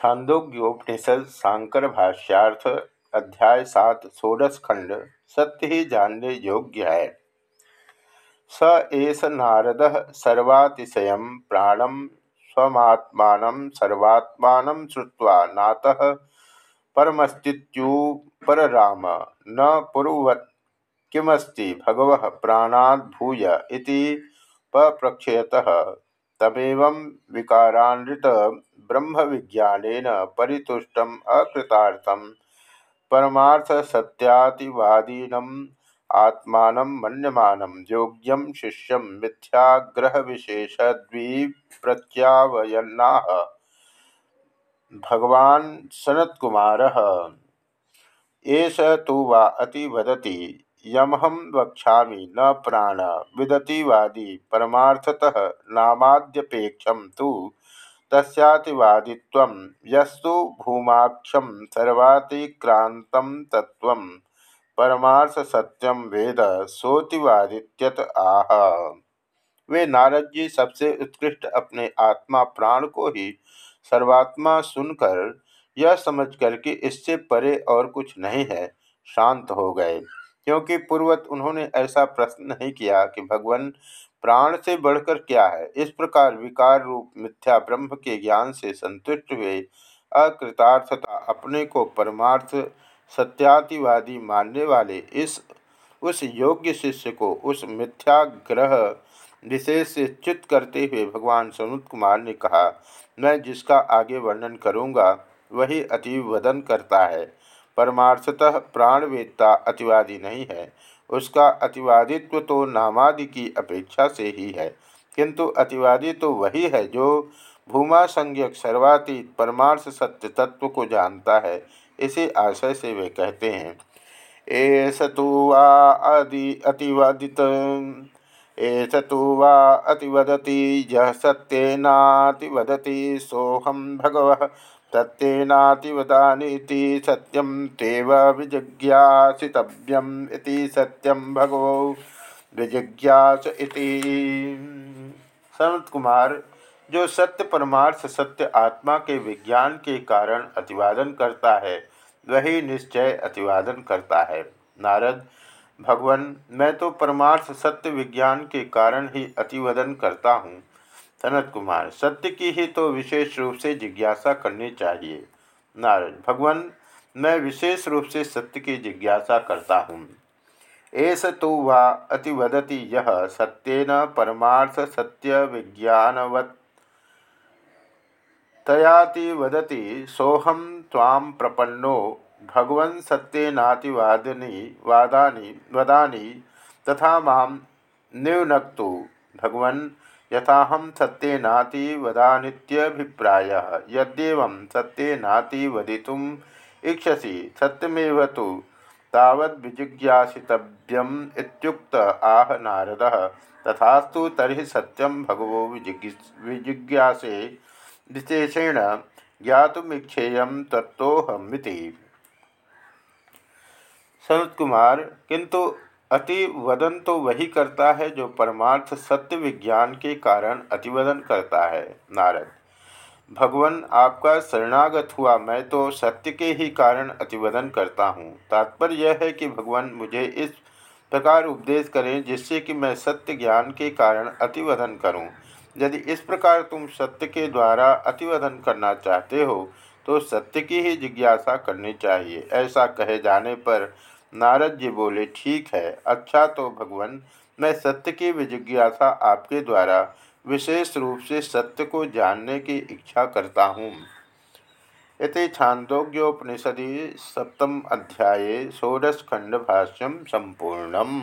छांदोग्योपनिषद शांकर भाष्यार्थ अध्याय सात, षोडश खंड, सत्य ही जानने योग्य है। स एस नारद सर्वातिशय प्राणम स्वत्मा सर्वात्मा श्रुवा नातः परमस्तित्युपरराम न पूर्ववत् किमस्ति भगव प्राणाद्भूय इति पप्रक्षयतः, तमेव विकारान्वित ब्रह्म विज्ञान परितुष्टम अकृतार्थम। परमार्थ सत्यातिवादीनम आत्मा मन्यम योग्यम शिष्यम मिथ्याग्रह विशेष प्रत्यावयना भगवान सनत्कुमार, एष तो वा अति वदति यमहम वक्षा न प्राण। विदतिवादी परमार्थतः नामाद्यपेक्षम तो तस्वादित्व यस्तु भूमाक्षम सर्वातिक्रांत तत्व परमार्थ सत्यम वेद सोतिवादित्यत आह। वे नारद जी सबसे उत्कृष्ट अपने आत्मा प्राण को ही सर्वात्मा सुनकर यह समझ कर कि इससे परे और कुछ नहीं है, शांत हो गए। क्योंकि पूर्वत उन्होंने ऐसा प्रश्न नहीं किया कि भगवान प्राण से बढ़कर क्या है। इस प्रकार विकार रूप मिथ्या ब्रह्म के ज्ञान से संतुष्ट हुए अकृतार्थता अपने को परमार्थ सत्यातिवादी मानने वाले इस, उस योग्य शिष्य को उस मिथ्याग्रह विशेष से च्युत करते हुए भगवान सनुत कुमार ने कहा, मैं जिसका आगे वर्णन करूँगा, वही अतीव वदन करता है। परमार्थतः प्राणवेदता अतिवादी नहीं है। उसका अतिवादित्व तो नामादि की अपेक्षा से ही है। किंतु अतिवादी तो वही है जो भूमा संज्ञक सर्वातीत परमार्थ सत्य तत्व को जानता है, इसी आशय से वे कहते हैं। एस तो वा आदि अतिवादित एस तो वा अतिवदति यह सत्यनातिवदति सोहम भगव सत्येनातिवदानीति सत्यम तेव सत्यम भगवो विजिज्ञास संत कुमार जो सत्य परमार्थ, सत्य आत्मा के विज्ञान के कारण अतिवादन करता है, वही निश्चय अतिवादन करता है। नारद, भगवान, मैं तो परमार्थ, सत्य विज्ञान के कारण ही अतिवदन करता हूँ। सनत कुमार, सत्य की ही तो विशेष रूप से जिज्ञासा करनी चाहिए। नारद भगवान, मैं विशेष रूप से सत्य की जिज्ञासा करता हूँ। एस तो वा अतिवदति यह सत्यन परमार्थ सत्य विज्ञानवत्। तयाति वदति सोहम ताम प्रपन्नो, भगवन् सत्यनातिवादनी वादानी वदानी तथा माम निवनक्तु। भगवन् यथाहम सत्येनाति वदानित्यभिप्राय। यद्यव सत्येनाति वदितुम इक्षसी सत्यमेव तो तावद्विजिज्ञासितव्यम आह नारद। तथास्तु तरी सत्यम भगवो विजिज्ञासे विशेषेण ज्ञातुमीक्षेय तत्वहमिति सनत कुमार किंतु अति वदन तो वही करता है जो परमार्थ सत्य विज्ञान के कारण अतिवदन करता है। नारद, भगवान आपका शरणागत हुआ। मैं तो सत्य के ही कारण अतिवदन करता हूँ। तात्पर्य यह है कि भगवान मुझे इस प्रकार उपदेश करें जिससे कि मैं सत्य ज्ञान के कारण अतिवदन करूँ। यदि इस प्रकार तुम सत्य के द्वारा अतिवदन करना चाहते हो तो सत्य की ही जिज्ञासा करनी चाहिए। ऐसा कहे जाने पर नारद जी बोले, ठीक है अच्छा तो भगवान, मैं सत्य की विजिज्ञासा आपके द्वारा विशेष रूप से सत्य को जानने की इच्छा करता हूँ। इति छांदोग्योपनिषदि सप्तम अध्याये षोडश खंड भाष्यम संपूर्णम।